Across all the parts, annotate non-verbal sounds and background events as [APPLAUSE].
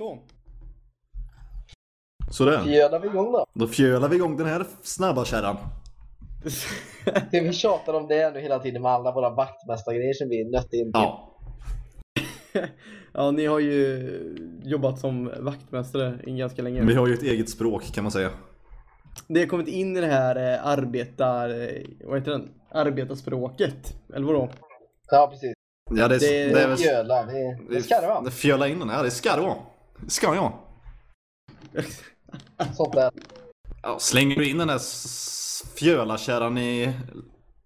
Så. Sådär. Fjölar vi igång då? Då fjölar vi igång den här snabba kärran. Det vi tjatar om det nu hela tiden med alla våra vaktmästargrejer som vi nötte in till. Ja. [LAUGHS] ja, ni har ju jobbat som vaktmästare i ganska länge. Vi har ju ett eget språk kan man säga. Det har kommit in i det här eh, arbetar... eh, Vad heter den? Arbetarspråket. Eller vadå? Ja, precis. Ja, det är, Det- det är. Fjöla, det, det ska det vara. Det fjöla in den. Ja, det ska det vara. Det ska jag. Sånt där. Ja, slänger du in den där fjölarkärran i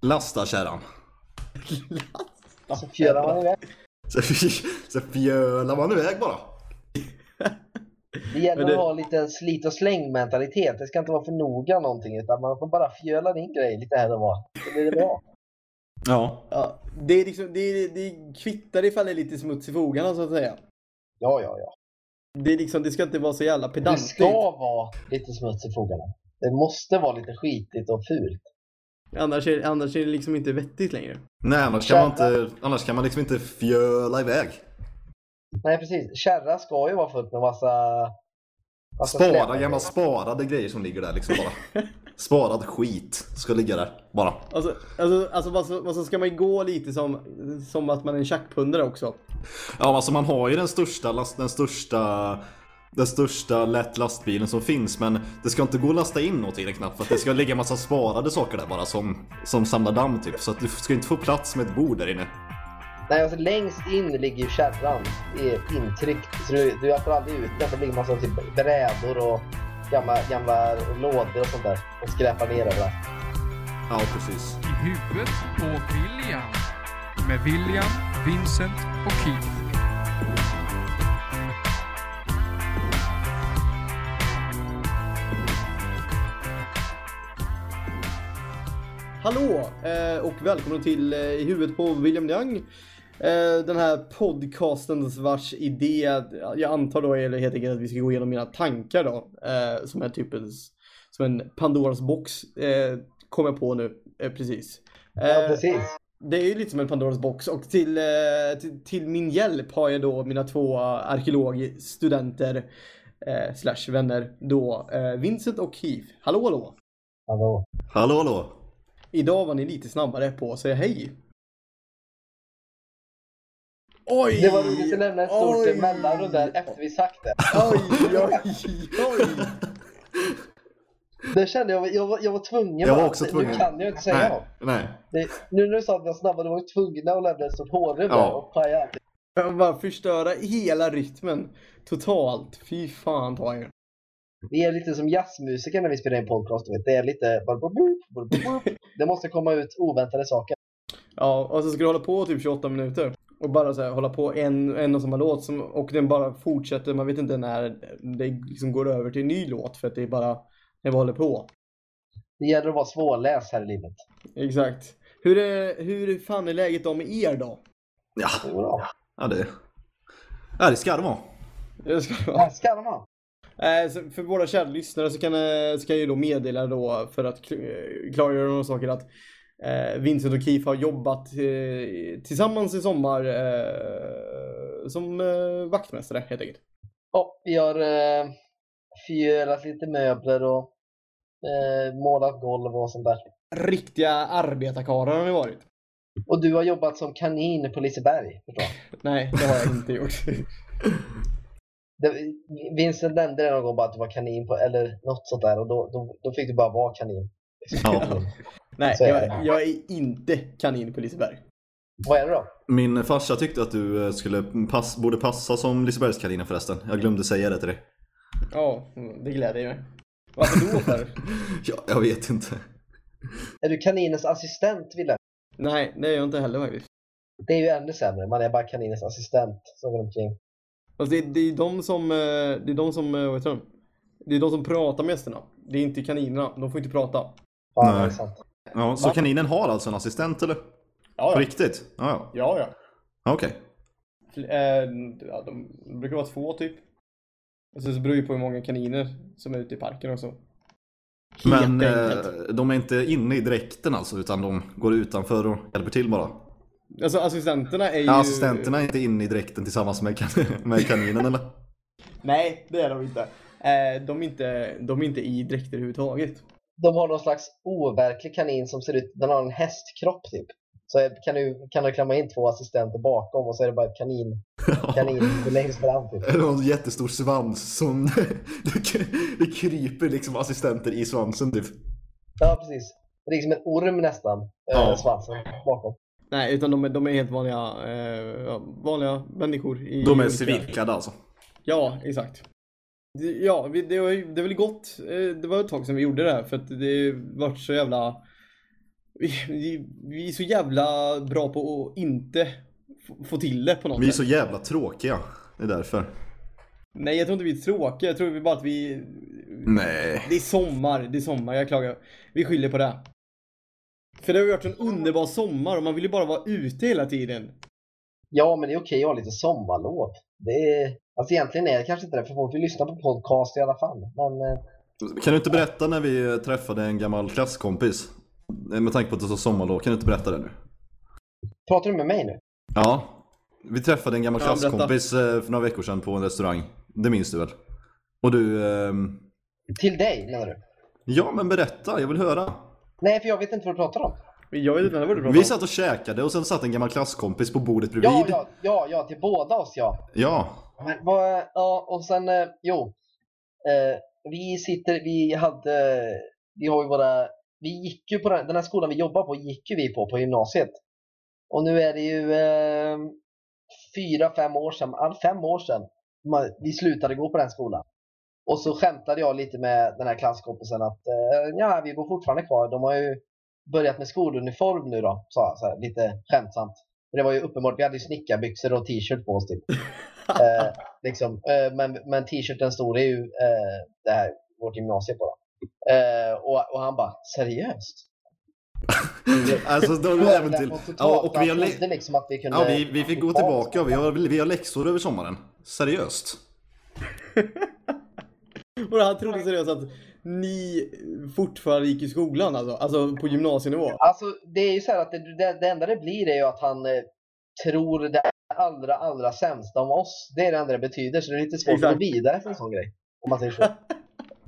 lastarkärran. Så fjölar man iväg. Så, så fjölar man iväg bara. Det gäller det- att ha lite slit och släng mentalitet. Det ska inte vara för noga någonting utan man får bara fjöla in grejer lite här och var. Så blir det bra. Ja. Ja, det, är liksom, det, det kvittar ifall det är lite smuts i fogarna så att säga. Ja, ja, ja. Det, är liksom, det ska inte vara så jävla Det pedantigt. ska vara lite smuts i fogarna. Det måste vara lite skitigt och fult. Annars är, annars är det liksom inte vettigt längre. Nej, annars kan, man inte, annars kan man liksom inte fjöla iväg. Nej, precis. Kärra ska ju vara fullt med massa... Spara, släpar. gamla sparade grejer som ligger där liksom bara. Sparad skit ska ligga där bara. Alltså, alltså, alltså vad, så, vad så ska man ju gå lite som, som att man är en tjackpundare också. Ja, alltså man har ju den största, last, den största den största lätt lastbilen som finns men det ska inte gå att lasta in något i den knappt för att det ska ligga en massa sparade saker där bara som, som samlar damm typ så att du ska inte få plats med ett bord där inne. Nej, alltså längst in ligger ju kärran intryckt. Så du, du öppnar aldrig ut den. Det ligger massa typ brädor och gamla, gamla lådor och sånt där. Och skräpar ner överallt. Ja, precis. I huvudet på William. Med William, Vincent och Keith. Hallå eh, och välkommen till eh, I huvudet på William Young. Eh, den här podcastens vars idé, jag antar då är helt enkelt att vi ska gå igenom mina tankar då. Eh, som är typ en, som en Pandoras box. Eh, kom jag på nu, eh, precis. Ja, precis. Det är ju lite som en Pandoras box och till, eh, till, till min hjälp har jag då mina två arkeologstudenter eh, slash vänner då eh, Vincent och Keith. Hallå hallå! Hallå. Hallå hallå! Idag var ni lite snabbare på att säga hej. Oj! Det var roligt att lämna ett stort Oj! mellanrum där efter vi sagt det. Oj, oj, oj! Det kände jag, jag var, jag var tvungen. Jag var också Nu tvungen. kan jag inte säga Nej, nej. Det, nu när du sa att vi var snabba, då var vi tvungna att lämna ett stort hårrum Ja. och paja. Jag bara förstöra hela rytmen. Totalt. Fy fan ta er. Vi är lite som jazzmusiker när vi spelar in podcast. Vet. Det är lite... Det måste komma ut oväntade saker. Ja, och så ska du hålla på typ 28 minuter. Och bara så här, hålla på en, en och samma låt. Som, och den bara fortsätter. Man vet inte när det liksom går över till en ny låt. För att det är bara när vi håller på. Det gäller att vara svårläst här i livet. Exakt. Hur, är, hur fan är läget då med er då? Ja, då. ja det... Ja, det ska det vara. Det ska det Det vara. ska de ha. Eh, För våra kära lyssnare så kan, eh, så kan jag ju då meddela då för att kl- klargöra några saker att eh, Vincent och Keith har jobbat eh, tillsammans i sommar eh, som eh, vaktmästare helt enkelt. Ja, vi har eh, fjölat lite möbler och eh, målat golv och sånt där. Riktiga arbetarkarlar har ni varit. Och du har jobbat som kanin på Liseberg. förstår. [LAUGHS] Nej, det har jag inte gjort. [LAUGHS] Det, Vincent nämnde det någon gång bara att du var kanin på, eller något sånt där och då, då, då fick du bara vara kanin. Ja. [LAUGHS] Nej, Så är jag, jag är inte kanin på Liseberg. Vad är det då? Min farsa tyckte att du eh, skulle pass, borde passa som Lisebergskaninen förresten. Jag glömde säga det till dig. Ja, det gläder mig. Varför då för? [LAUGHS] Ja, jag vet inte. Är du kaninens assistent, Wille? Nej, det är jag inte heller faktiskt. Det är ju ännu sämre. Man är bara kaninens assistent som går omkring. Alltså det, det är de som, eh, det är de som, eh, vad heter de? Det är de som pratar med gästerna. Det är inte kaninerna, de får inte prata. Ja, Nej. det är sant. Ja, så kaninen har alltså en assistent eller? Ja, På riktigt? Ja, ja. Ja, ja. Okej. Fl- eh, ja de, brukar vara två typ. Och sen så beror det ju på hur många kaniner som är ute i parken och så. Men Helt eh, enkelt. de är inte inne i dräkten alltså, utan de går utanför och hjälper till bara. Alltså assistenterna är ju... Ja, assistenterna är inte inne i dräkten tillsammans med, kan [LAUGHS] med kaninen eller? Nej, det är de inte. Eh, de är inte, de är inte i dräkter överhuvudtaget. De har någon slags overklig kanin som ser ut, den har en hästkropp typ. Så kan du, kan du klämma in två assistenter bakom och så är det bara ett kanin, [LAUGHS] kanin längst fram typ. Eller en jättestor svans som [LAUGHS] det, kryper liksom assistenter i svansen typ. Ja, precis. Det är liksom en orm nästan, eh, Ja. svansen bakom. Nej, utan de är, de är helt vanliga, eh, vanliga människor. I De är civilklädda alltså. Ja, exakt. Ja, vi, det, var, det var väl gott. eh, Det var ett tag sedan vi gjorde det här för att det vart så jävla... Vi, vi, är så jävla bra på att inte få till det på något Vi är sätt. så jävla tråkiga. Det är därför. Nej, jag tror inte vi är tråkiga. Jag tror vi bara att vi... Nej. Det är sommar, det är sommar, jag klagar. Vi skyller på det. För det har ju varit en underbar sommar och man vill ju bara vara ute hela tiden. Ja, men det är okej att ha lite sommarlov. Det är, alltså egentligen är det kanske inte det, för folk vill lyssna på podcast i alla fall. Men eh, Kan du inte berätta när vi träffade en gammal klasskompis? Eh, Med tanke på att det är så sommarlov, kan du inte berätta det nu? pratar du med mig nu? Ja. Vi träffade en gammal Ja, berätta. klasskompis eh, för några veckor sedan på en restaurang. Det minns du väl? Och du... ehm, Till dig menar du? Ja men berätta, jag vill höra. Nej, för jag vet inte vad du pratar om. Jag vet inte vad du pratar Vi om. satt och käkade och sen satt en gammal klasskompis på bordet bredvid. Ja, ja, ja, ja, till båda oss ja. Ja. Men ja, och sen, eh, jo. Eh, vi sitter, vi hade, vi har ju våra, vi gick ju på den, den här skolan vi jobbar på, gick ju vi på, på gymnasiet. Och nu är det ju eh, fyra, fem år sedan, all fem år sedan man, vi slutade gå på den skolan. Och så skämtade jag lite med den här klasskompisen att eh, ja, vi går fortfarande kvar. De har ju börjat med skoluniform nu då, sa jag så här, lite skämtsamt. För det var ju uppenbart, vi hade ju snickarbyxor och t-shirt på oss typ. [LAUGHS] Eh, liksom, eh, men, men t-shirten stod det ju eh, det här, vårt gymnasium på. Då. Eh, och, och han bara, seriöst? [LAUGHS] Alltså då är det även till... Ja, och vi har, trodde liksom att vi kunde... ja, vi, vi fick gå tillbaka. Vi har, vi har läxor över sommaren. Seriöst. [LAUGHS] Och han trodde seriöst att ni fortfarande gick i skolan alltså, alltså på gymnasienivå. Alltså det är ju så här att det, det, det enda det blir är ju att han eh, tror det allra, allra sämsta om oss. Det är det enda det betyder, så det är lite svårt Exakt. att gå vidare för en sån grej. Om man säger så. [LAUGHS]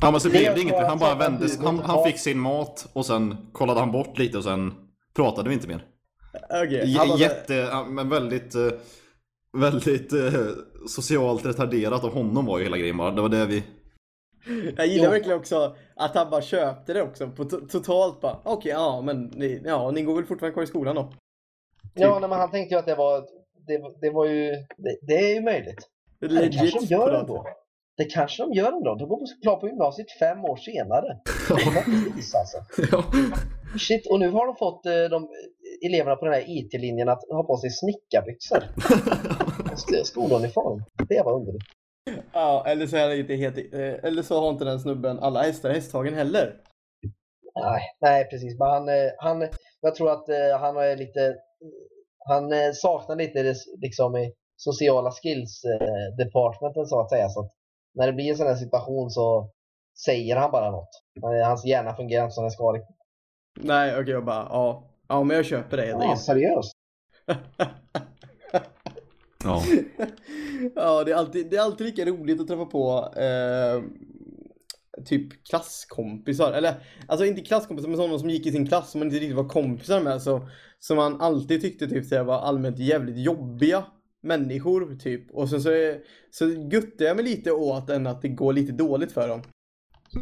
Ja men så Det blev är det inget. Han bara vände han, han fick sin mat och sen kollade han bort lite och sen pratade vi inte mer. J- han Jätte, men väldigt, eh, väldigt eh, socialt retarderat av honom var ju hela grejen bara. Det var det vi... Jag gillar Jo. verkligen också att han bara köpte det också. På to- totalt bara, okej ja men ni, ja, ni går väl fortfarande kvar i skolan då? Ja, nej, men han tänkte ju att det var, det, det var ju, det, det är ju möjligt. Det kanske de gör ändå. sätt. Det kanske de gör ändå. De går på, klar på gymnasiet fem år senare. [LAUGHS] Alltså. Ja. Shit, och nu har de fått eh, de, eleverna på den här IT-linjen att ha på sig snickarbyxor. [LAUGHS] Sk- Skoluniform. Det var underligt. Ja, eller så, är det inte helt, eh, eller så har inte den snubben alla hästar i hästhagen heller. Nej, nej precis. Men han, eh, han, jag tror att eh, han är lite, han saknar lite liksom i sociala skills departmenten så att säga. Så att när det blir en sån här situation så säger han bara något. Hans hjärna fungerar inte som den ska. Nej, okej jag bara, ja. Ja men jag köper det Ja, seriöst. [LAUGHS] ja. [LAUGHS] ja, det är, alltid, det är alltid lika roligt att träffa på eh, typ klasskompisar. Eller, alltså inte klasskompisar, men sådana som gick i sin klass som man inte riktigt var kompisar med. Så, som man alltid tyckte typ, så var allmänt jävligt jobbiga människor typ. Och sen så, är, så guttar jag mig lite åt än att det går lite dåligt för dem.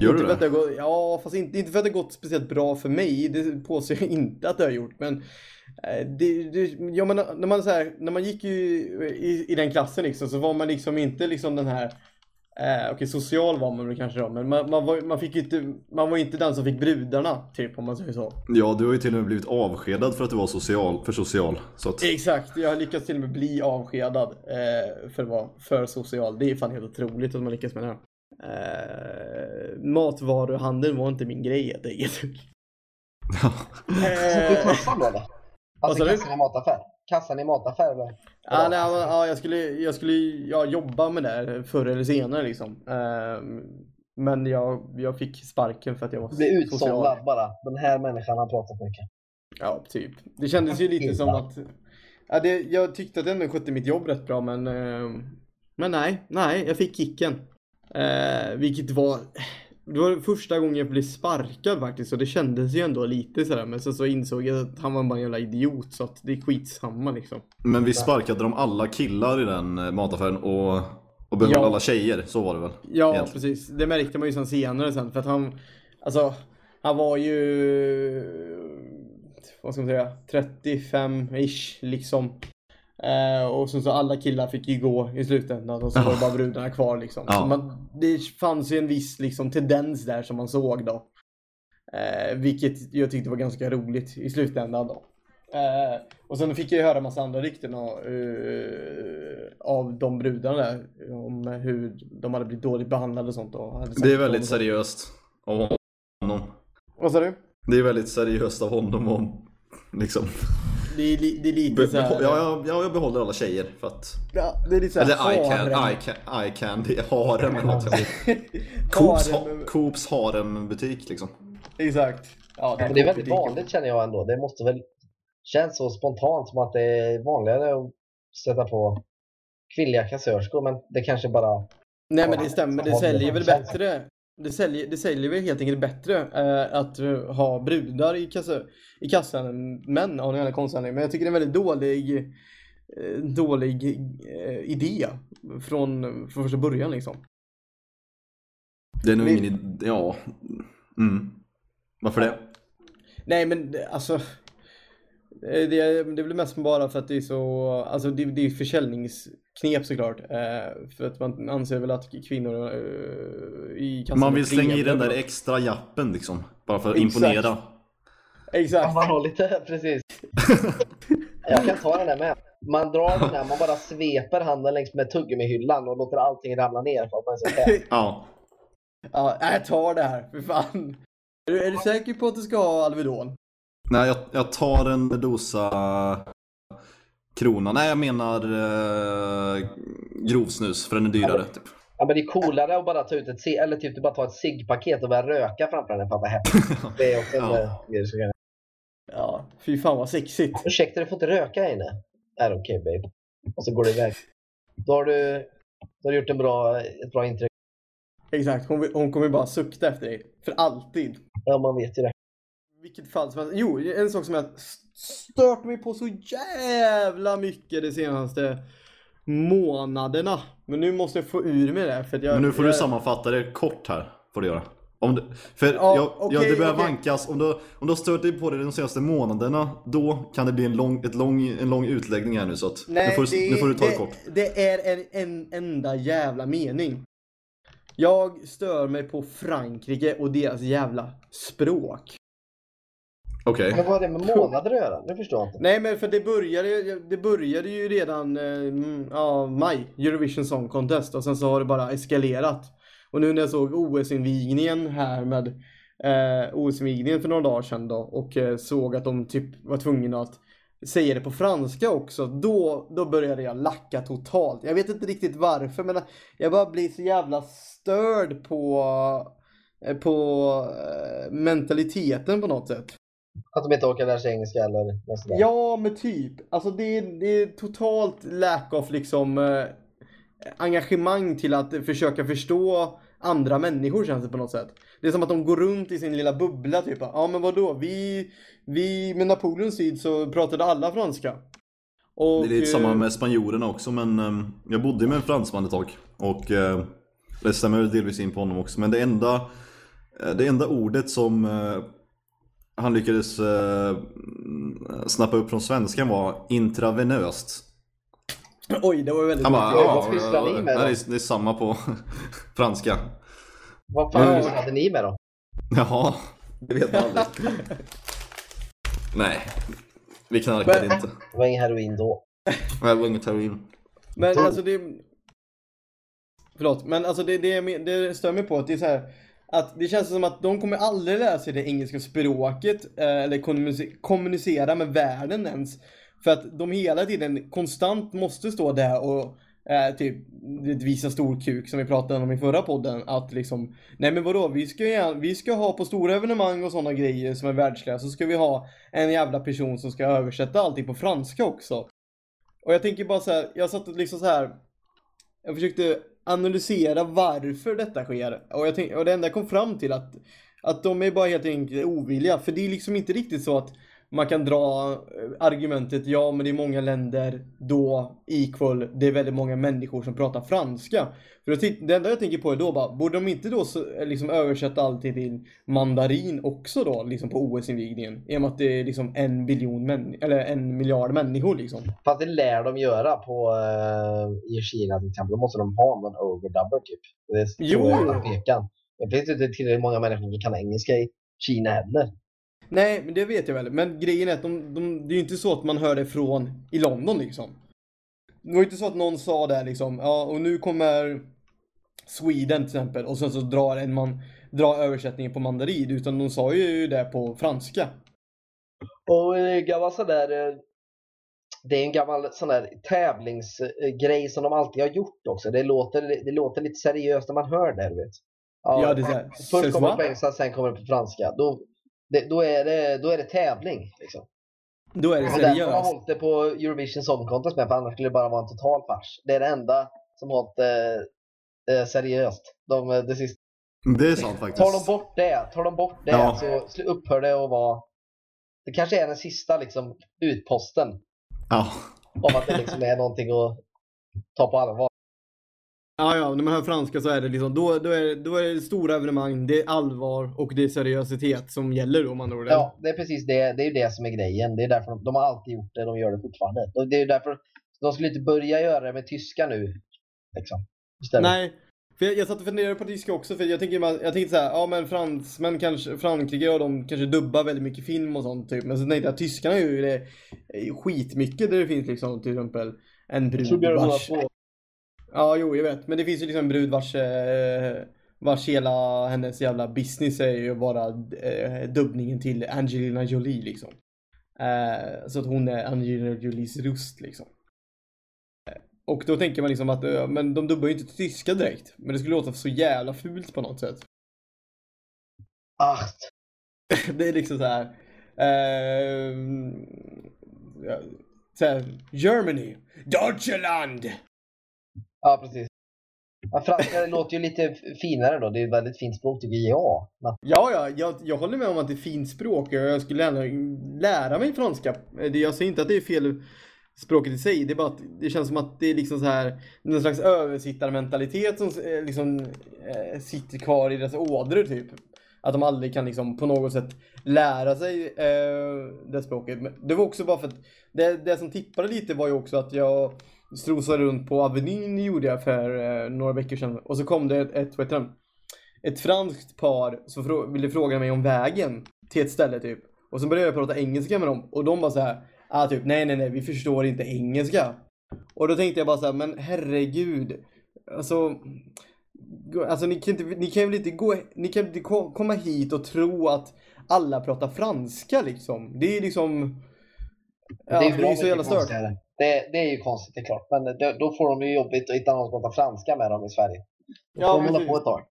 Gör inte du att det? gått, ja, fast inte, inte för att det gått speciellt bra för mig. Det påstår jag [LAUGHS] inte att det har gjort. Men, eh, det, det, ja, men när, man, så här, när man gick ju i, i den klassen liksom, så var man liksom inte liksom den här Eh, Okej, social var man väl kanske då, men man, man, var, man fick inte, man var inte den som fick brudarna, typ om man säger så. ja, du har ju till och med blivit avskedad för att du var social, för social. Så att, Exakt, jag har lyckats till och med bli avskedad eh, för att vara för social. Det är fan helt otroligt att man lyckas med det här. Eh, matvaruhandeln var inte min grej helt enkelt. Eh, kassan då eller? Alltså kassan i mataffär? Kassan i mataffär eller? ja, nej, ja, jag skulle, jag skulle ja, jobba med det här förr eller senare liksom. Eh, men jag, jag fick sparken för att jag var social. utsållad bara. Den här människan har pratat mycket. Ja, typ. Det kändes ju lite som att... Ja, det, jag tyckte att ändå skötte mitt jobb rätt bra, men... Eh, Men nej, nej, jag fick kicken. Eh, vilket var... Det var första gången jag blev sparkad faktiskt och det kändes ju ändå lite sådär men sen så insåg jag att han var bara en jävla idiot så att det är skitsamma liksom. Men vi sparkade de alla killar i den eh, mataffären och, och behöll Ja. alla tjejer, så var det väl? Ja, Egentligen. precis. Det märkte man ju sen senare sen för att han, alltså, han var ju, vad ska man säga, 35-ish liksom. Eh, och sen så alla killar fick ju gå i slutändan och så var det bara brudarna kvar liksom. Så man, det fanns ju en viss liksom tendens där som man såg då. Eh, vilket jag tyckte var ganska roligt i slutändan då. Eh, och sen fick jag ju höra massa andra rykten av, eh, av de brudarna där. Om hur de hade blivit dåligt behandlade och sånt. Och Det är väldigt seriöst av honom. Vad sa du? Det är väldigt seriöst av honom om liksom. Det är, det är lite Be, så här, behå- ja, ja, ja, jag behåller alla tjejer för att... ja, det är lite så här Eller I can. I can, I can, det är harem eller något. Coops, ha, Coops harembutik liksom. Exakt. Ja, Men det är väldigt vanligt känner jag ändå. Det måste väl känns så spontant som att det är vanligare att sätta på kvinnliga kassörskor men det kanske bara Nej men det stämmer, det det säljer väl bättre. Det säljer, det säljer väl helt enkelt bättre eh, att eh, ha brudar i, kassa, i kassan än män av någon jävla konstig anledning. Men jag tycker det är en väldigt dålig, eh, dålig eh, idé från, från första början liksom. Det är nog ingen idé, ja. Mm. Varför det? Nej men alltså. eh, Det det är väl mest bara för att det är så, alltså det, det är försäljningsknep såklart. Eh, för att man anser väl att kvinnor eh, i kassan Man vill slänga i den där extra jappen liksom. Bara för att Exakt. imponera. Exakt. man har lite, [LAUGHS] precis. [LAUGHS] Jag kan ta den här med. Man drar den här, man bara sveper handen längs med tuggummihyllan och låter allting ramla ner för att man är så tät. [LAUGHS] Ja. Ja, jag tar det här, för fan. Är du, är du säker på att du ska ha Alvedon? Nej, jag, jag tar en dosa krona. Nej, jag menar eh, grovsnus för den är dyrare. Typ. Ja, men det är coolare att bara ta ut ett eller typ du bara tar ett ciggpaket och börja röka framför den. Fan vad. [LAUGHS] Det är också en Ja. eh, grej ska göra. Ja, fy fan vad sexigt. Ursäkta, du får inte röka här inne. Är okej babe? Och så går du iväg. Då har du, då har du gjort en bra, ett bra intryck. Exakt, hon, hon kommer bara sukta efter dig. För alltid. Ja, man vet ju det. Vilket fall som helst. Jo, en sak som jag stört mig på så jävla mycket de senaste månaderna. Men nu måste jag få ur mig det. För jag, Men nu får du jag, sammanfatta det kort här. Får du göra. Om du, för Ja, jag, okej, jag, det börjar okej. vankas. Om du, om du har stört dig på det de senaste månaderna. Då kan det bli en lång, ett lång, en lång utläggning här nu. Så att Nej, nu, får, du- nu får du ta det, det, kort. det är en, en enda jävla mening. Jag stör mig på Frankrike och deras jävla språk. Okej. Men vad har det med månader att göra? Nu förstår jag inte. Nej men för det började, det började ju redan eh, mm, ja, maj, Eurovision Song Contest och sen så har det bara eskalerat. Och nu när jag såg OS-invigningen här med eh, OS-invigningen för några dagar sedan då och eh, såg att de typ var tvungna att säga det på franska också, då, då började jag lacka totalt. Jag vet inte riktigt varför men jag bara blir så jävla störd på, eh, på eh, mentaliteten på något sätt. Att de inte orkar lära sig engelska eller något sådär. Ja, men typ. Alltså det är, det är totalt lack of liksom eh, engagemang till att försöka förstå andra människor känns det på något sätt. Det är som att de går runt i sin lilla bubbla typ. Ja men vadå, vi, vi med Napoleons tid så pratade alla franska. Och, Det är lite eh, samma med spanjorerna också men ehm, jag bodde med en fransman ett tag och eh, det stämmer delvis in på honom också men det enda eh, det enda ordet som eh, han lyckades eh, snappa upp från svenskan var intravenöst. Oj, det var väldigt Han bara, mycket. vad ja, ni med då?" det, är, det är samma på [LAUGHS] franska. Vad fan Mm. hade ni med då? Jaha, det vet man aldrig. [LAUGHS] Nej, vi knarkade Men- inte. Det var ingen heroin då. Det var inget heroin. Men alltså det... Förlåt, men alltså det, det, det stör mig på att det är så här att det känns som att de kommer aldrig lära sig det engelska språket eh, eller kommunicera med världen ens. För att de hela tiden konstant måste stå där och eh, typ visa stor kuk som vi pratade om i förra podden. Att liksom, nej men vadå, vi ska, vi ska ha på stora evenemang och sådana grejer som är världsliga så ska vi ha en jävla person som ska översätta allting på franska också. Och jag tänker bara så här, jag satt liksom så här jag försökte analysera varför detta sker. Och, jag tänk, och det enda jag kom fram till att, att de är bara helt enkelt ovilliga. För det är liksom inte riktigt så att man kan dra eh, argumentet ja men det är många länder då equal det är väldigt många människor som pratar franska. För då, det enda jag tänker på är då bara, borde de inte då så, eh, liksom översätta allting till mandarin också då liksom på OS-invigningen? I och med att det är liksom en biljon eller en miljard människor liksom. Fast det lär de göra på, eh, i Kina till exempel. Då måste de ha någon overdubber typ. Det Jo. utan tvekan. Det finns inte tillräckligt många människor som kan engelska i Kina heller. Nej, men det vet jag väl. Men grejen är att de, de, det är ju inte så att man hör det från i London liksom. Det var ju inte så att någon sa där liksom, ja och nu kommer Sweden till exempel och sen så drar en man drar översättningen på mandarin utan de sa ju det på franska. Och gammal sån där, eh, det är en gammal sån där tävlingsgrej som de alltid har gjort också. Det låter, det låter lite seriöst när man hör det. Vet. Ja, det är så här, Först "C'est kommer det quoi?" på engelska, sen kommer det på franska. Då, det, då, är, det, då är det tävling. Liksom. Då är det Och därför har seriöst. hållit det på Eurovision Song Contest med, för annars skulle det bara vara en total fars. Det är det enda som har hållit eh, eh, seriöst. De, eh, det sista. Det är sant faktiskt. Tar de bort det, tar de bort det Ja. så upphör det att vara... Det kanske är den sista liksom, utposten Ja. om att det liksom är någonting att ta på allvar. Ja, ja, när man hör franska så är det liksom, då, då, är, då är det stora evenemang, det är allvar och det är seriositet som gäller om man ord. Ja, det är precis det. Det är ju det som är grejen. Det är därför de, de har alltid gjort det, de gör det fortfarande. Och det är därför de skulle inte börja göra det med tyska nu. Liksom, istället. Nej, för jag, jag satt och funderade på tyska också för jag tänker jag tänkte så här, ja men fransmän kanske, Frankrike och de kanske dubbar väldigt mycket film och sånt typ. Men så tänkte jag tyskarna gör ju det skitmycket där det finns liksom till exempel en Jag tror Ja, jo jag vet. Men det finns ju liksom en brud vars, eh, vars hela hennes jävla business är ju bara eh, dubbningen till Angelina Jolie liksom. Eh, så att hon är Angelina Jolies röst liksom. Eh, Och då tänker man liksom att, eh, men de dubbar ju inte till tyska direkt. Men det skulle låta så jävla fult på något sätt. Ah, [LAUGHS] Det är liksom så här. ja, så här Germany, Deutschland ja, precis. Ja, franska [LAUGHS] låter ju lite finare då. Det är ett väldigt fint språk tycker jag. Ja, ja, jag, jag håller med om att det är fint språk jag skulle gärna lära mig franska. Jag säger inte att det är fel språket i sig, det är bara att det känns som att det är liksom så här någon slags översittarmentalitet som eh, liksom eh, sitter kvar i deras ådror typ. Att de aldrig kan liksom på något sätt lära sig eh, det språket. Men det var också bara för att det, det som tippade lite var ju också att jag strosade runt på Avenyn gjorde jag för eh, några veckor sedan och så kom det ett, ett vad heter det? ett franskt par som frå- ville fråga mig om vägen till ett ställe typ. Och så började jag prata engelska med dem och de bara så här, ah, typ nej nej nej vi förstår inte engelska. Och då tänkte jag bara så här, men herregud. Alltså, alltså ni kan, inte, ni kan väl inte gå, ni kan inte komma hit och tro att alla pratar franska liksom. Det är liksom, ja, det är, det bra är så jävla stört. Det, det är ju konstigt, det är klart. Men då, då får de ju jobbigt att hitta någon som pratar franska med dem i Sverige. Då Ja, får de hålla på ett tag.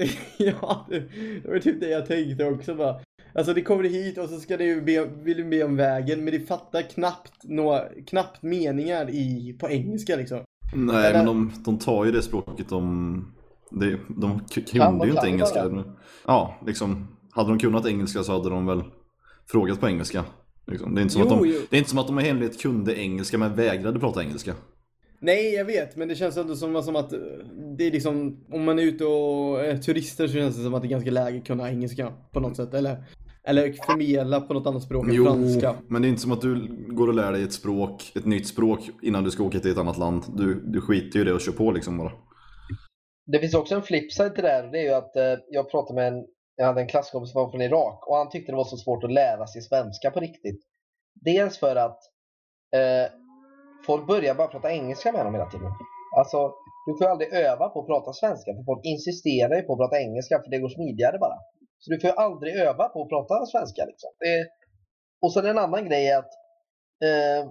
[LAUGHS] ja, det, det var typ det jag tänkte också bara. Alltså det kommer hit och så ska det ju be, vill du be om vägen men det fattar knappt, några, knappt meningar i, på engelska liksom. Nej, Eller- men de, de tar ju det språket de... Det, de Kan kunde de, ju inte de engelska. Ja, liksom. Hade de kunnat engelska så hade de väl frågat på engelska. Liksom. Det, är inte som Jo, att de, jo. det är inte som att de i hemlighet kunde engelska men vägrade prata engelska. Nej jag vet men det känns ändå som, som att eh, det är liksom om man är ute och är turister så känns det som att det är ganska läge att kunna engelska på något sätt eller eller förmedla på något annat språk än Jo, franska. men det är inte som att du går och lär dig ett språk, ett nytt språk innan du ska åka till ett annat land. Du, du skiter ju i det och kör på liksom bara. Det finns också en flipside till det här. Det är ju att eh, jag pratade med en, jag hade en klasskompis som var från Irak och han tyckte det var så svårt att lära sig svenska på riktigt. Dels för att eh, folk börjar bara prata engelska med honom hela tiden. Alltså, du får ju aldrig öva på att prata svenska för folk insisterar ju på att prata engelska för det går smidigare bara. Så du får ju aldrig öva på att prata svenska liksom. Det, och sen en annan grej är att eh,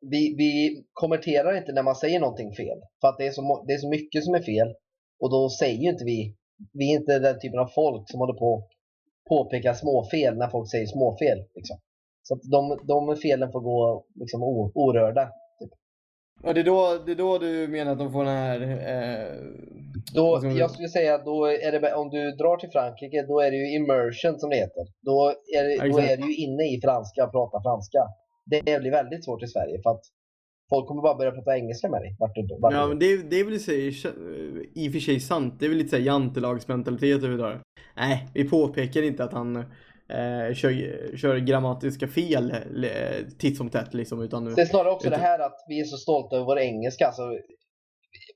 vi, vi kommenterar inte när man säger någonting fel. För att det är, så, det är så mycket som är fel. Och då säger ju inte vi, vi är inte den typen av folk som håller på att påpeka småfel när folk säger småfel. Liksom. Så att de, de felen får gå liksom o, orörda. Typ. Och det är, då, det är då du menar att de får den här... Eh, Då, jag skulle säga då är det, om du drar till Frankrike, då är det ju immersion som det heter. Då är, det, Ja, då är du ju inne i franska och pratar franska. Det blir väldigt svårt i Sverige för att folk kommer bara börja prata engelska med dig. Vart du, vart ja men det, det är väl i, sig, i och för sig sant. Det är väl lite såhär jantelagsmentalitet överhuvudtaget. Nej, vi påpekar inte att han eh, kör, kör grammatiska fel eh, titt som tätt liksom. Utan, Det är snarare också Utan- det här att vi är så stolta över vår engelska. Alltså,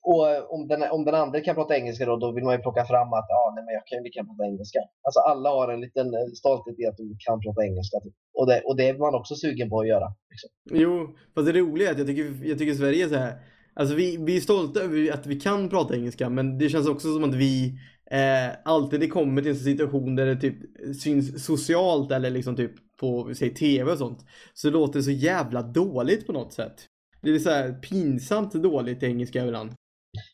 och eh, om den, om den andra kan prata engelska då, då vill man ju plocka fram att ah, nej, men jag kan ju lika prata engelska. Alltså alla har en liten eh, stolthet i att de kan prata engelska. Typ. Och, det, och det är man också sugen på att göra. Liksom. Jo, fast det roliga är att jag tycker, jag tycker Sverige är så här. Alltså vi, vi är stolta över att vi kan prata engelska men det känns också som att vi eh, alltid det kommer till en situation där det typ syns socialt eller liksom typ på säg TV och sånt. Så det låter så jävla dåligt på något sätt. Det är så här pinsamt dåligt engelska ibland.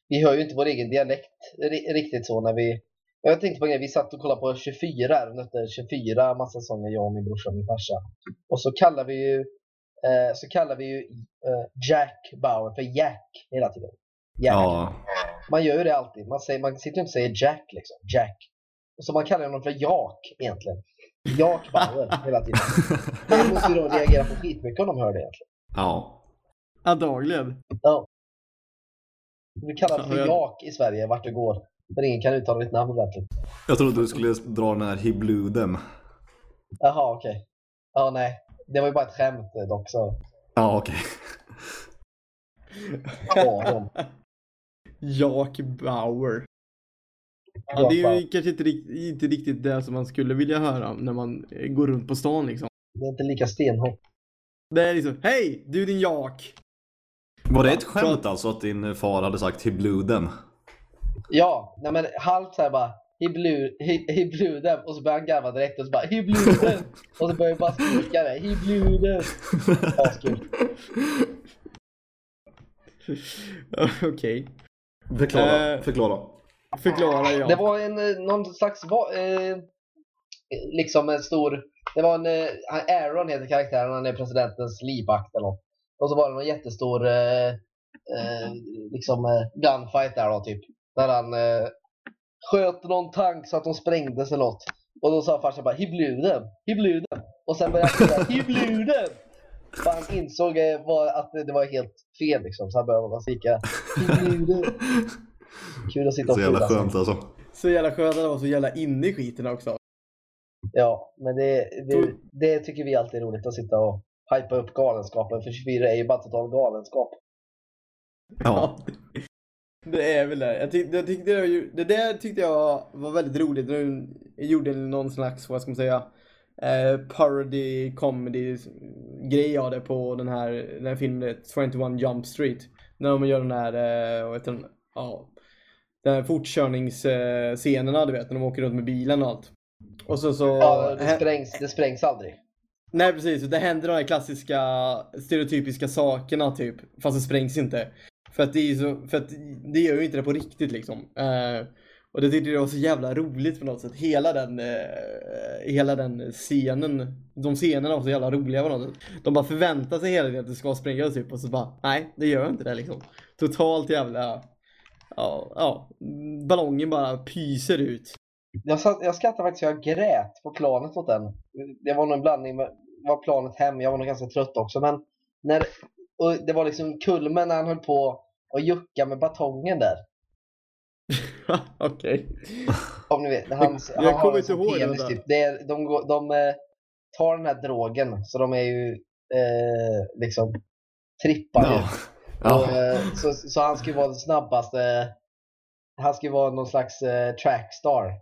Vi hör ju inte vår egen dialekt ri- riktigt så när vi... Jag tänkte på en grej, vi satt och kollade på 24 här, nötte 24 massa säsonger, jag och min brorsa och min farsa. Och så kallar vi ju, eh, så kallar vi ju eh, Jack Bauer för Jack hela tiden. Jack. Ja. Man gör ju det alltid. Man, säger, man sitter ju inte och säger Jack liksom. Jack. Och så man kallar honom för Jak egentligen. Jak Bauer hela tiden. [LAUGHS] Man måste ju då reagera på skitmycket om de hör det egentligen. Ja. Antagligen. Vi kallar det för Ja, jag- Jak i Sverige vart du går. För ingen kan uttala ditt namn ordentligt. Jag trodde du skulle dra den här Hibludem. Jaha, okej. Ja, nej. Det var ju bara ett skämt eh, dock, så Ja, okej. dem. Jack Bauer. Ja, det är ju kanske inte, inte riktigt det som man skulle vilja höra när man eh, går runt på stan liksom. Det är inte lika stenhårt. Det är liksom, hej du din Jak! Var det ett skämt alltså att din far hade sagt Hibludem? Ja, nej men halvt såhär bara He blew, he, he blew them och så börjar han garva direkt och så bara He blew them och så börjar jag bara skrika det He blew them Askul. [LAUGHS] Okej. Förklara. Eh. Förklara. Förklara ja. Det var en, eh, någon slags, va- eh, liksom en stor, det var en, eh, Aaron heter karaktären, han är presidentens livvakt eller något. Och så var det någon jättestor, eh, eh, liksom eh, gunfight där då typ. Där han eh, sköt någon tank så att de sprängdes eller något. Och då sa farsan bara He blew them, he blew them. Och sen började han säga He blew them. För han insåg eh, var, att det var helt fel liksom. Så han började bara skrika He blew them. Kul att sitta och Så jävla skönt alltså. Så jävla skönt att vara så jävla inne i skiten också. Ja, men det, det, det tycker vi alltid är roligt att sitta och hypa upp galenskapen. För 24 är ju bara total galenskap. Ja. Det är väl det. Jag, tyck, jag tyckte det, det där tyckte jag var väldigt roligt. när de gjorde någon slags, vad ska man säga, eh, parody comedy grej av det på den här, den här filmen 21 Jump Street. När de gör den här, eh, heter den, ja, den här fortkörningsscenerna du vet, när de åker runt med bilen och allt. Och så så... Ja, det sprängs, det sprängs aldrig. Nej precis, det händer de här klassiska stereotypiska sakerna typ. Fast det sprängs inte. För att det är så, för att det gör ju inte det på riktigt liksom. Eh, och det tyckte jag var så jävla roligt på något sätt. Hela den, eh, hela den scenen, de scenerna var så jävla roliga på något sätt. De bara förväntar sig hela tiden att det ska sprängas typ och så bara, nej det gör inte det liksom. Totalt jävla, ja, ja, ballongen bara pyser ut. Jag, satt, jag skrattade faktiskt, jag grät på planet åt den. Det var nog en blandning med, var planet hem, jag var nog ganska trött också. Men när, och det var liksom kulmen när han höll på och jucka med batongen där. [LAUGHS] Okej. Om ni vet, han, Jag han kommer inte ihåg det penis där. typ. Det är, de, går- de, eh, tar den här drogen, så de är ju eh, liksom trippar ju. Ja. Och, Ja. eh, så, så han ska ju vara den snabbaste. Han ska ju vara någon slags eh, trackstar.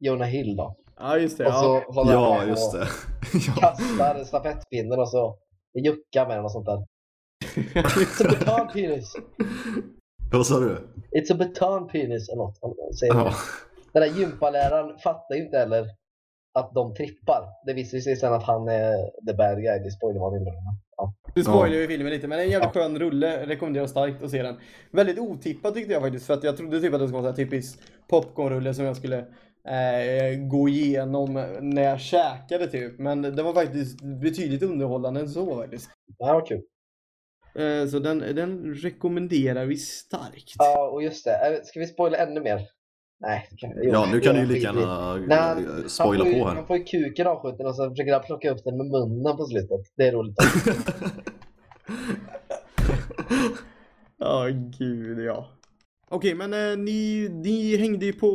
Jonah Hill då. Ja just det. Och så Ja. håller Ja, han på just det. [LAUGHS] Ja. kastar stafettpinnen och så juckar med den och sånt där. It's a baton penis. Vad sa du? It's a baton penis eller något. han Säger Ja. Den där gympaläraren fattar ju inte heller att de trippar. Det visar sig sen att han är the bad guy. Det spoilar man inte. Ja. Du spoilar ju filmen lite men en jävligt skön rulle, rekommenderar starkt att se den. Väldigt otippad tyckte jag faktiskt för att jag trodde typ att det skulle vara en typisk popcornrulle som jag skulle eh, gå igenom när jag käkade typ. Men det var faktiskt betydligt underhållande än så faktiskt. Det här var kul. Eh, Så den, den rekommenderar vi starkt. Ja, och just det. Eh, Ska vi spoila ännu mer? Nej. det Kan, jo, Ja, nu kan du ju lika gärna Nej, eh, spoila ju, på här. Han får ju kuken avskjuten och så försöker han plocka upp den med munnen på slutet. Det är roligt. [LAUGHS] Ja, gud ja. Okej, men eh, ni, ni hängde ju på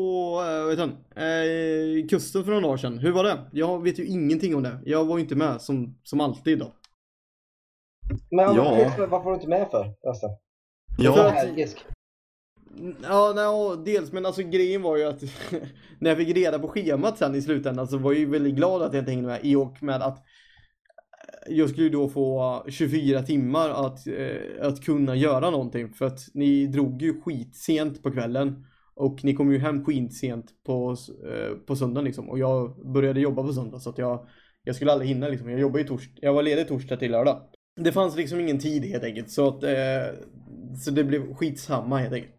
eh, heter han? Eh, kusten för några dagar sedan. Hur var det? Jag vet ju ingenting om det. Jag var ju inte med som, som alltid då. Men Ja. varför, varför var du inte med för? För Ja, att- Allergisk. Ja, nej, ja, dels, men alltså grejen var ju att [LAUGHS] när jag fick reda på schemat sen i slutändan så var jag ju väldigt glad att jag inte hängde med i och med att eh, jag skulle ju då få 24 timmar att, eh, att kunna göra någonting för att ni drog ju skitsent på kvällen och ni kom ju hem skitsent på, eh, på söndagen liksom och jag började jobba på söndag så att jag, jag skulle aldrig hinna liksom. Jag jobbade ju tors jag var ledig torsdag till lördag. Det fanns liksom ingen tid helt enkelt så att eh, så det blev skitsamma helt enkelt.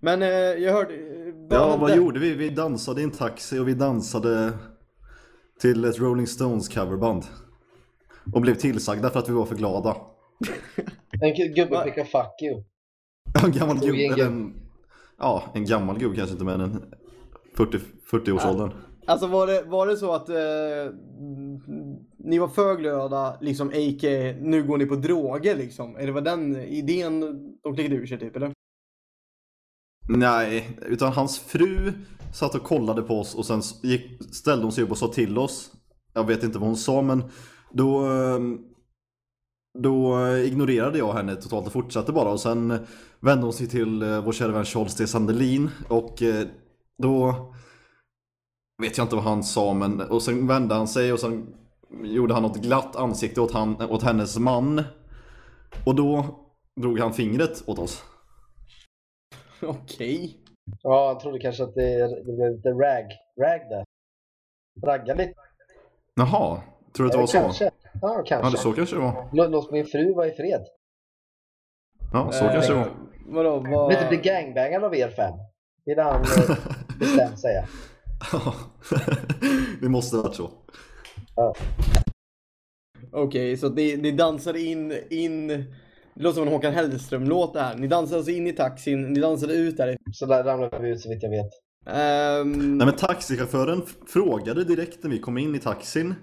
Men eh, jag hörde... eh, ja vad gjorde vi? Vi dansade i en taxi och vi dansade till ett Rolling Stones coverband. Och blev tillsagda för att vi var för glada. [LAUGHS] En gu- gubbe skickar fuck you. En gammal gubbe, en ja en gammal gubbe kanske inte men en 40, 40-årsåldern. Alltså var det, var det så att eh, ni var för glada, liksom A.K. nu går ni på droger liksom? Är det var den idén de klickade ur sig typ eller? Nej, utan hans fru satt och kollade på oss och sen gick, ställde hon sig upp och sa till oss. Jag vet inte vad hon sa men då, ehm, då eh, ignorerade jag henne totalt och fortsatte bara och sen vände hon sig till eh, vår kära vän Charles D. Sandelin och eh, då vet jag inte vad han sa men och sen vände han sig och sen gjorde han något glatt ansikte åt, han, åt hennes man och då drog han fingret åt oss. [LAUGHS] Okej. Ja, jag trodde kanske att det, det blev lite rag. Rag där. Ragga lite. Jaha, tror du att det var så? Kanske. Ja, Ja, kanske. det så kanske det var. Lå- Låt min fru vara i fred. Ja, så kanske det var. Eh, Vadå? Vad... Vill inte bli gangbangad av er fem. Vill han eh, [LAUGHS] bestämt säga. Ja, [LAUGHS] det måste ha varit så. Okej, så att ni, ni dansade in, in... Det låter som en Håkan Hellström-låt det här. Ni dansade alltså in i taxin, ni dansade ut där. Så där ramlade vi ut så vitt jag vet. Ehm, Nej men taxichauffören frågade direkt när vi kom in i taxin.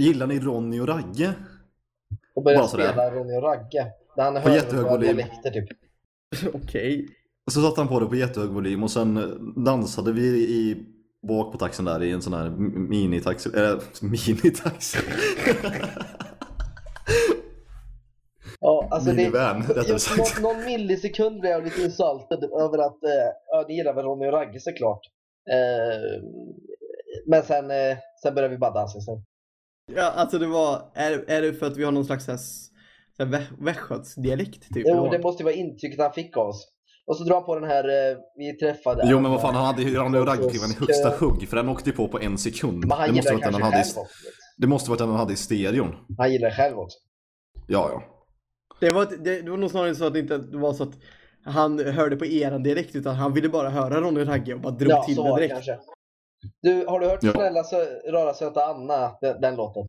Gillar ni Ronny och Ragge? Och började Bara sådär. spela Ronny och Ragge. Där han På hör jättehög våra volym. dialekter typ. [LAUGHS] Okej. Och så satte han på det på jättehög volym och sen dansade vi i bak på taxin där i en sån här minitaxi. Äh, [LAUGHS] minitaxi. Ja, alltså det, Minivan, just sagt. någon, någon millisekund blev jag lite insultad över att, eh, ja ni gillar väl Ronny och Ragge såklart. Eh, men sen, eh, sen började vi bara dansa sen. Ja, alltså det var... Är, är det för att vi har någon slags västgötsdialekt typ? Jo, eller det måste ju vara intrycket han fick av oss. Och så drar han på den här, eh, vi träffade... Jo men vad fan, han hade ju Ragge-skivan i högsta hugg för den åkte ju på på en sekund. Men han Det måste varit den han hade i, det måste varit den han hade i stereon. Han gillar det själv också. Ja, ja. Det var, det, det var nog snarare så att det inte var så att han hörde på eran direkt utan han ville bara höra Ronny Ragge och bara drog Ja, till så det det direkt. kanske. Du, har du hört Ja. Snälla sö- rara söta Anna, den, den låten?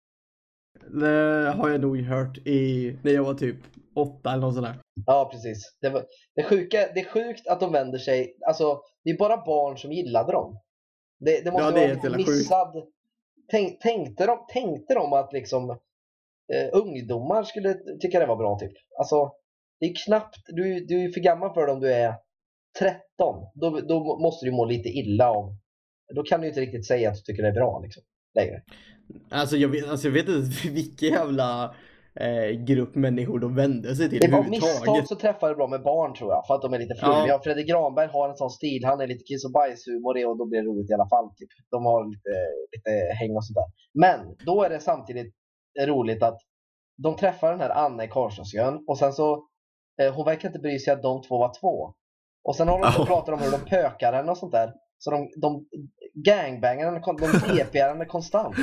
Det har jag nog hört i, när jag var typ åtta eller något sånt där. Ja, precis. Det, var, det, sjuka, det är sjukt att de vänder sig, alltså det är bara barn som gillade dem. Det, det måste Ja, det vara jävla sjukt. missad... Tänk, tänkte, de, tänkte de att liksom eh, ungdomar skulle tycka det var bra typ? Alltså, det är knappt, du, du är för gammal för det om du är 13. Då, då måste du må lite illa av, då kan du inte riktigt säga att du tycker det är bra liksom, längre. Alltså jag vet, alltså jag vet inte [LAUGHS] vilken jävla eh, grupp människor de vände sig till Det var misstag så träffar det bra med barn tror jag, för att de är lite flummiga. Ja. Fredrik Granberg har en sån stil, han är lite kiss och bajshumor och då blir det roligt i alla fall. Typ. De har lite, lite häng och sådär. Men då är det samtidigt roligt att de träffar den här Anna i Karlstadsjön och sen så, eh, hon verkar inte bry sig att de två var två. Och sen har de Ja. och pratar om hur de pökar henne och sånt där. Så de, de gangbangar henne, de [LAUGHS] DPar henne konstant.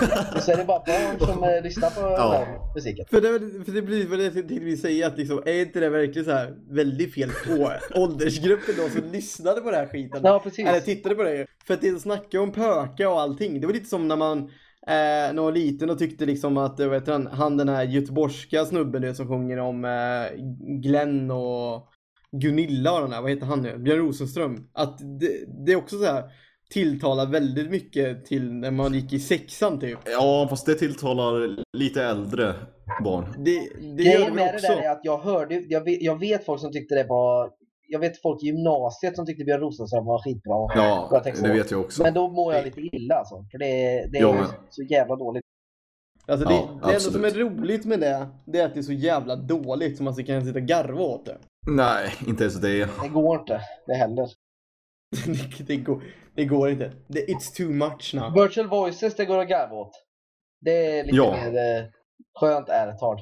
[LAUGHS] Och så är det bara barn som eh, lyssnar på Ja. den musiken. För det, för det blir det jag tänkte vi säga att liksom, är inte det verkligen så här väldigt fel på [LAUGHS] åldersgruppen då som lyssnade på den här skiten? Ja, precis. Eller tittade på det. För att det snackar om pöka och allting. Det var lite som när man Eh, när jag var liten och tyckte liksom att, vet han, han den här göteborgska snubben nu som sjunger om eh, Glenn och Gunilla och den här, vad heter han nu? Björn Rosenström. Att det, det är också så här tilltalar väldigt mycket till när man gick i sexan typ. Ja, fast det tilltalar lite äldre barn. Det, det gör det med väl det också. där är att jag hörde, jag vet, jag vet folk som tyckte det var, jag vet folk i gymnasiet som tyckte Björn Rosenström var skitbra. Ja, det vet jag också. Men då mår jag lite illa alltså. För det, det är Ja, så jävla dåligt. Alltså det, Ja, det enda som är roligt med det, det är att det är så jävla dåligt så man kan sitta och garva åt det. Nej, inte ens det. Det går inte det heller. [LAUGHS] det, det, går, det går inte. Det, it's too much now. Virtual voices, det går att garva åt. Det är lite Ja. mer eh, skönt ärtard.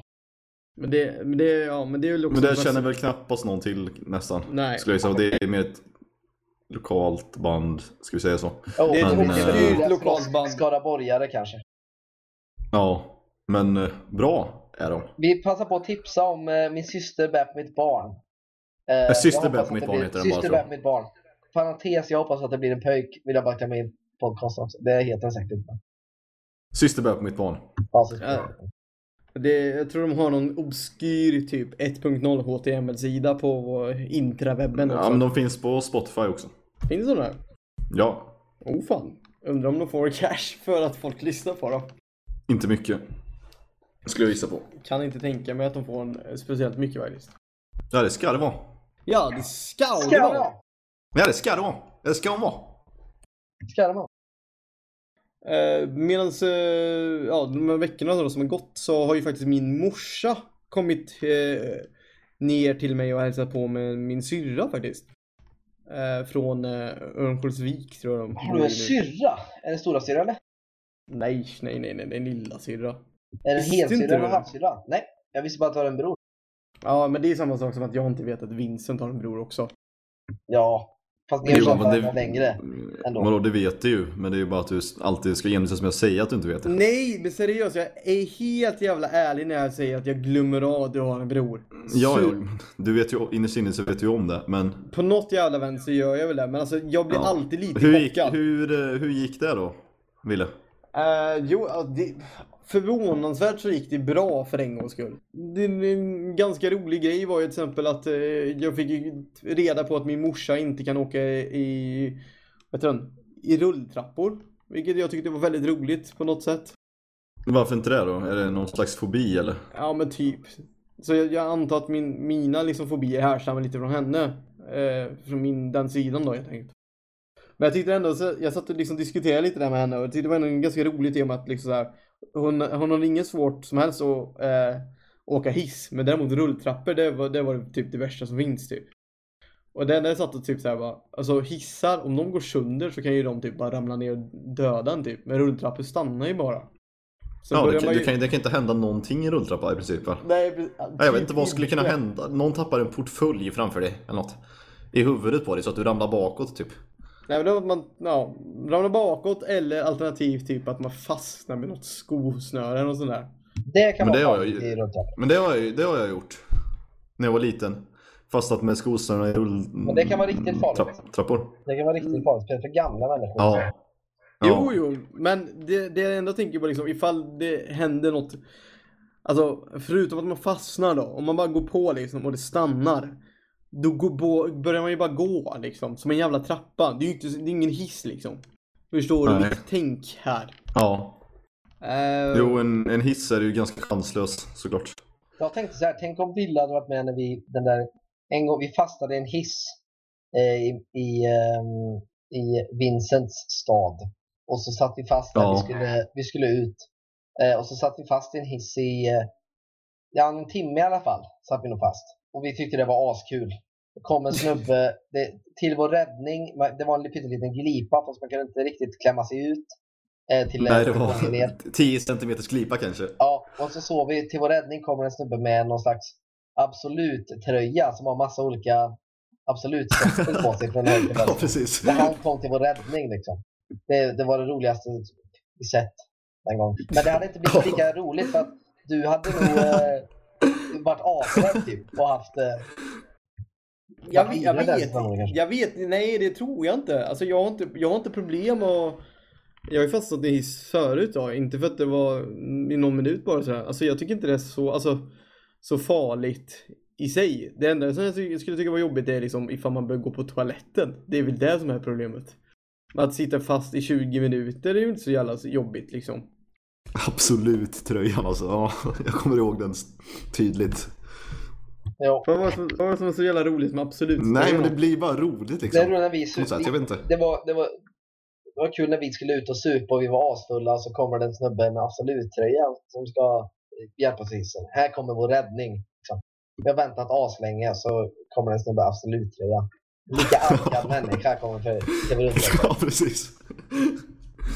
Men det, men det, ja, men det är väl också... Men det känner väl knappast någon till nästan. Nej. Skulle jag säga. Det är mer ett lokalt band, ska vi säga så. Oh, Det är ett men, eh, lokalt band. Skaraborgare kanske. Ja, men eh, bra är de. Vi passar på att tipsa om eh, Min syster bär på mitt barn. Eh, Syster bär på mitt barn heter den bara, Syster bär på mitt barn. Parentes, jag hoppas att det blir en pöjk. Vill jag bara ta med i podcasten också. Det heter den säkert inte. Syster bär på mitt barn. Ja. Det, jag tror de har någon obskyr typ 1.0 HTML-sida på intrawebben också. Ja, men de finns på Spotify också. Finns de där? Ja, Oh fan. Undrar om de får cash för att folk lyssnar på dem. inte mycket. Skulle jag gissa på. Kan inte tänka mig att de får en, speciellt mycket faktiskt. Ja, det ska det vara. Ja, det ska, Ska det vara. Ja, det ska det vara. Det ska de vara. Ska det vara? Eh, Medan eh, ja, de här veckorna då som har gått så har ju faktiskt min morsa kommit eh, ner till mig och hälsat på med min syrra faktiskt. Eh, från eh, Örnsköldsvik tror jag de Har du en syrra? Är det stora syrra eller? Nej, nej, nej, nej, det är en lilla syrra. Är det en helsyrra eller en halvsyrra? Nej, jag visste bara att du har en bror. Ja, men det är samma sak som att jag inte vet att Vincent har en bror också. Ja, fast men varandra längre. ändå. Vadå, det vet du ju. Men det är ju bara att du alltid ska envisas med att säga att du inte vet det. Nej, men seriöst, jag är helt jävla ärlig när jag säger att jag glömmer av att du har en bror. Ja, Så- ja, du vet ju innerst inne så vet du ju om det. Men På något jävla vänster gör jag väl det, men alltså jag blir Ja. alltid lite hur gick, chockad. hur, eh, hur gick det då, Ville? Eh, jo, det, förvånansvärt så gick det bra för en gångs skull. Det, en ganska rolig grej var ju till exempel att eh, jag fick reda på att min morsa inte kan åka i, heter den, i rulltrappor. Vilket jag tyckte var väldigt roligt på något sätt. Varför inte det då? Är det någon slags fobi eller? Ja men typ. Så jag, jag antar att min, mina liksom fobier härstammar lite från henne. Eh, från min, den sidan då helt enkelt. Men jag tyckte ändå, så, jag satt och liksom diskuterade lite där med henne och jag tyckte det var en ganska rolig tema att liksom så här, hon, hon har inget svårt som helst att eh, åka hiss. Men däremot rulltrappor, det var, det var typ det värsta som finns typ. Och enda jag satt och typ såhär bara, alltså hissar, om de går sönder så kan ju de typ bara ramla ner och döda en typ. Men rulltrappor stannar ju bara. Sen Ja, det kan, man det, ju- kan, det kan inte hända någonting i rulltrappa i princip va? Nej, precis. Jag vet Typ inte vad skulle kunna hända. Någon tappar en portfölj framför dig eller något. I huvudet på dig så att du ramlar bakåt typ. Nej men då att man ja, ramlar bakåt eller alternativt typ att man fastnar med något skosnöre och sånt där. Det kan Men det vara har jag. Men det har jag, det har jag gjort. När jag var liten. Fastnat med skosnörena i rull... Men det kan vara riktigt farligt. Trapp, trappor. Det kan vara riktigt farligt, speciellt för gamla människor. Ja. Jo, jo, men det, det jag ändå tänker på liksom ifall det händer något. Alltså förutom att man fastnar då, om man bara går på liksom och det stannar. Då går, börjar man ju bara gå liksom, som en jävla trappa. Det är ju inte, det är ingen hiss liksom. Förstår du mitt tänk här? Ja. Eh, Jo, en, en hiss är ju ganska chanslös såklart. Jag tänkte så här, tänk om Villa hade varit med när vi, den där, en gång vi fastnade i en hiss eh, i, i, ehm, i Vincents stad. Och så satt vi fast där, Ja. vi, skulle, vi skulle ut. Eh, och så satt vi fast i en hiss i, eh, ja en timme i alla fall, satt vi nog fast. Och vi tyckte det var askul. Det kom en snubbe, det, till vår räddning, det var en pytteliten glipa fast man kunde inte riktigt klämma sig ut. Eh, till Nej, det var 10 [LAUGHS] cm glipa kanske. Ja, och så såg vi till vår räddning kommer en snubbe med någon slags Absolut-tröja som har massa olika Absolut-sorter på sig från höger [LAUGHS] Ja, precis. När han kom till vår räddning liksom. Det, det var det roligaste vi sett den gången. Men det hade inte blivit lika roligt för att du hade nog eh, varit asrädd typ och haft eh, Jag, vet- jag vet, jag vet, nej det tror jag inte. Alltså jag har inte, jag har inte problem och Jag har ju fastnat i hiss förut då, inte för att det var i någon minut bara sådär. Alltså jag tycker inte det är så, alltså, så farligt i sig. Det enda som jag skulle tycka var jobbigt är liksom ifall man bör gå på toaletten. Det är väl det som är problemet. Att sitta fast i 20 minuter är ju inte så jävla jobbigt liksom. Absolut tröjan alltså. Ja, jag kommer ihåg den tydligt. Ja. Vad var det som, vad var det som var så jävla roligt med absolut? Nej men det blir bara roligt Det, är liksom. när vi, sätt, jag vet inte. det, var, det, var, det var kul när vi skulle ut och supa och vi var asfulla så kommer det en snubbe med absoluttröja som ska hjälpa oss hissen. Här kommer vår räddning. Liksom. Vi har väntat aslänge så kommer det en snubbe med absoluttröja. Lika argad [LAUGHS] människa kommer för där. Ja precis.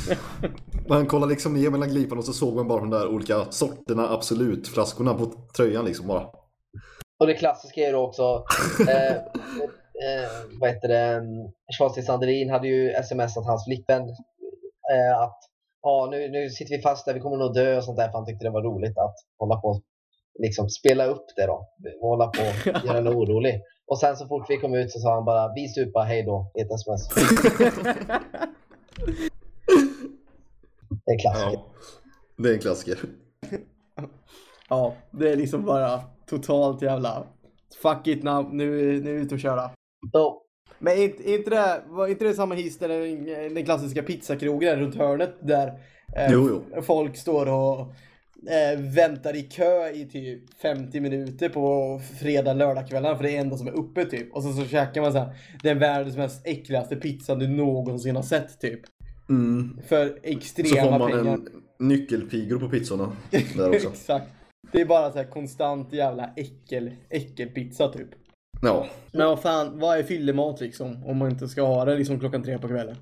[LAUGHS] Man kollar liksom ner mellan glipan och så såg man bara de där olika sorterna absolut flaskorna på tröjan liksom bara. Och det klassiska är ju också, eh, eh, vad heter det, Schwarzenegger Sandelin hade ju smsat hans flippen eh, att ja, nu, nu sitter vi fast där, vi kommer nog dö och sånt där, för han tyckte det var roligt att hålla på liksom spela upp det då, hålla på och [LAUGHS] göra en orolig. Och sen så fort vi kom ut så sa han bara vi supa, hej då, i ett sms. [LAUGHS] Det är en klassiker. Ja. Det är en klassiker. [LAUGHS] Ja, det är liksom bara totalt jävla fuck it now, nu, nu är vi ute och köra. Så, Men är inte, är inte, det, var inte det samma hiss där den, den klassiska pizzakrogen runt hörnet där eh, Jo, jo. folk står och eh, väntar i kö i typ 50 minuter på fredag lördagskvällar för det är enda som är uppe typ. Och så, så käkar man så här, den världens mest äckligaste pizzan du någonsin har sett typ. Mm. För Så extrema får man pengar. en nyckelpigor på pizzorna [LAUGHS] där också. Exakt. Det är bara så här konstant jävla äckel, äckelpizza typ. Ja. Men vad fan, vad är fyllemat liksom? Om man inte ska ha det liksom klockan tre på kvällen.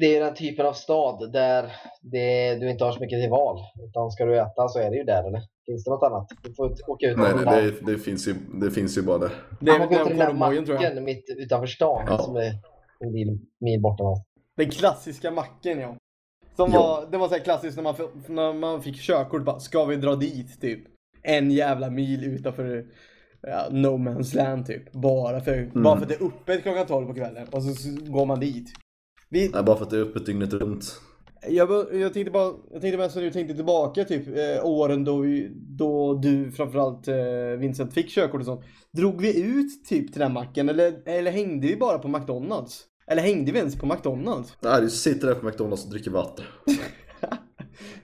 det är den typen av stad där det, du inte har så mycket till val. Utan ska du äta så är det ju där eller? Finns det något annat? Du får åka ut Nej, det, det, det, finns ju, det finns ju bara det. Det är väl den till den macken mitt utanför stan Ja. som är en mil, mil borta någonstans. Den klassiska macken ja. Som var, det var så här klassiskt när man, när man fick körkort bara, ska vi dra dit typ? En jävla mil utanför ja, no man's land typ. Bara för, bara för att det är öppet klockan 12 på kvällen och så, går man dit. Vi, Nej, bara för att det är öppet dygnet runt. jag, jag tänkte bara, jag tänkte mest när du tänkte tillbaka typ eh, åren då, vi, då du framförallt eh, Vincent fick körkort och sånt. Drog vi ut typ till den macken eller, eller hängde vi bara på McDonalds? Eller hängde vi ens på McDonalds? Nej, du sitter där på McDonalds och dricker vatten. [LAUGHS]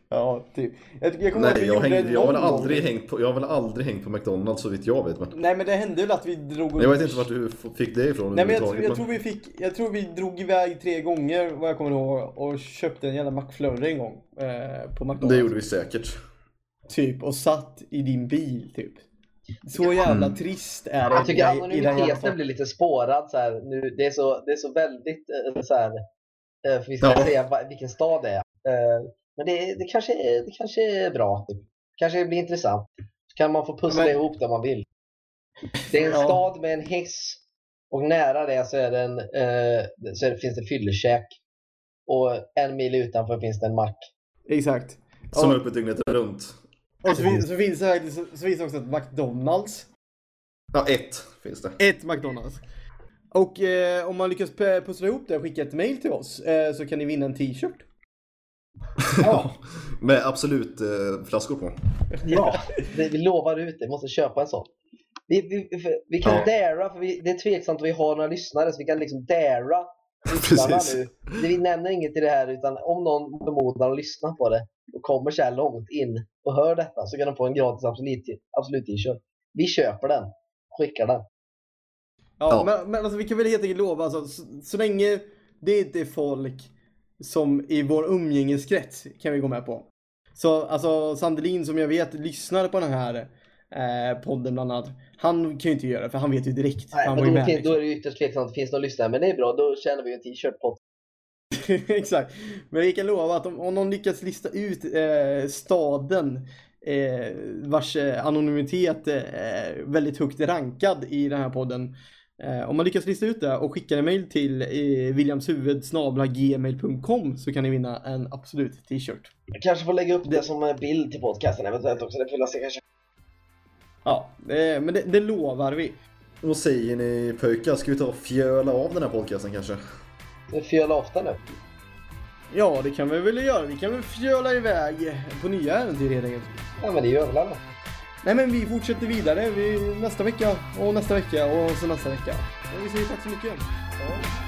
Ja, typ. Jag, jag kommer ihåg att Nej, vi jag, jag, har väl aldrig gång. hängt på, jag har väl aldrig hängt på McDonalds så vitt jag vet. Men Nej men det hände väl att vi drog jag vet inte vart du fick det ifrån Nej men jag, överhuvudtaget, jag tror vi fick, jag tror vi drog iväg tre gånger vad jag kommer ihåg och köpte en jävla McFlurry en gång. Eh, på McDonalds. Det gjorde vi säkert. Typ och satt i din bil typ. Så jävla Mm. trist är det. Jag tycker anonymiteten blir lite spårad. Så här, nu, det, är så, det är så väldigt eh, så här, eh, för vi ska Ja. säga vilken stad det är. Eh, Men det, det, kanske, är- det kanske är bra. Typ. Kanske blir intressant. Så kan man få pussla Men- ihop det man vill. Det är en Ja. stad med en hiss och nära det så, är det en, eh, så är det, finns det fyllekäk. Och en mil utanför finns det en mack. Exakt. Som är öppet dygnet runt. Och så, finns- så, finns det, så, så finns det också ett McDonalds. Ja, ett finns det. Ett McDonalds. Och eh, om man lyckas pussla ihop det och skicka ett mail till oss eh, så kan ni vinna en t-shirt. [LAUGHS] Ja. Med absolut eh, flaskor på. Ja, det, [LAUGHS] vi lovar ut det. Vi måste köpa en sån. Vi, vi, vi kan Ja. dara, för vi, det är tveksamt om vi har några lyssnare, så vi kan liksom lyssnarna Precis. nu. Det- Vi nämner inget i det här, utan om någon förmodar lyssnar på det och kommer så här långt in och hör detta så kan de få en gratis absolut, absolut t-shirt. Vi köper den, skickar den. Ja, Ja. Men, men alltså, vi kan väl helt enkelt lova, alltså, så, så länge det inte är folk som i vår umgängeskrets kan vi gå med på. Så alltså Sandelin som jag vet lyssnar på den här eh, podden bland annat. Han kan ju inte göra det för han vet ju direkt. Nej, han men var ju då, med. liksom. då är det ju ytterst tveksamt finns någon lyssnare, men det är bra. Då tjänar vi en t-shirt på [LAUGHS] Exakt. Men vi kan lova att om, om någon lyckas lista ut eh, staden eh, vars eh, anonymitet är väldigt högt rankad i den här podden. Eh, om man lyckas lista ut det och skickar en mail till eh, williamshuvud.gmail.com så kan ni vinna en absolut t-shirt. Jag kanske får lägga upp det som en bild till podcasten eventuellt också. Det jag se kanske. Ja, eh, men det, det lovar vi. Vad säger ni pojkar? Ska vi ta och fjöla av den här podcasten kanske? Det är fjöla ofta nu. Ja, det kan vi väl göra. Vi kan väl fjöla iväg på nya äventyr helt enkelt. Ja, men det gör väl alla. Nej men vi fortsätter vidare vi, nästa vecka och nästa vecka och så nästa vecka. Och vi säger tack så mycket. Ja.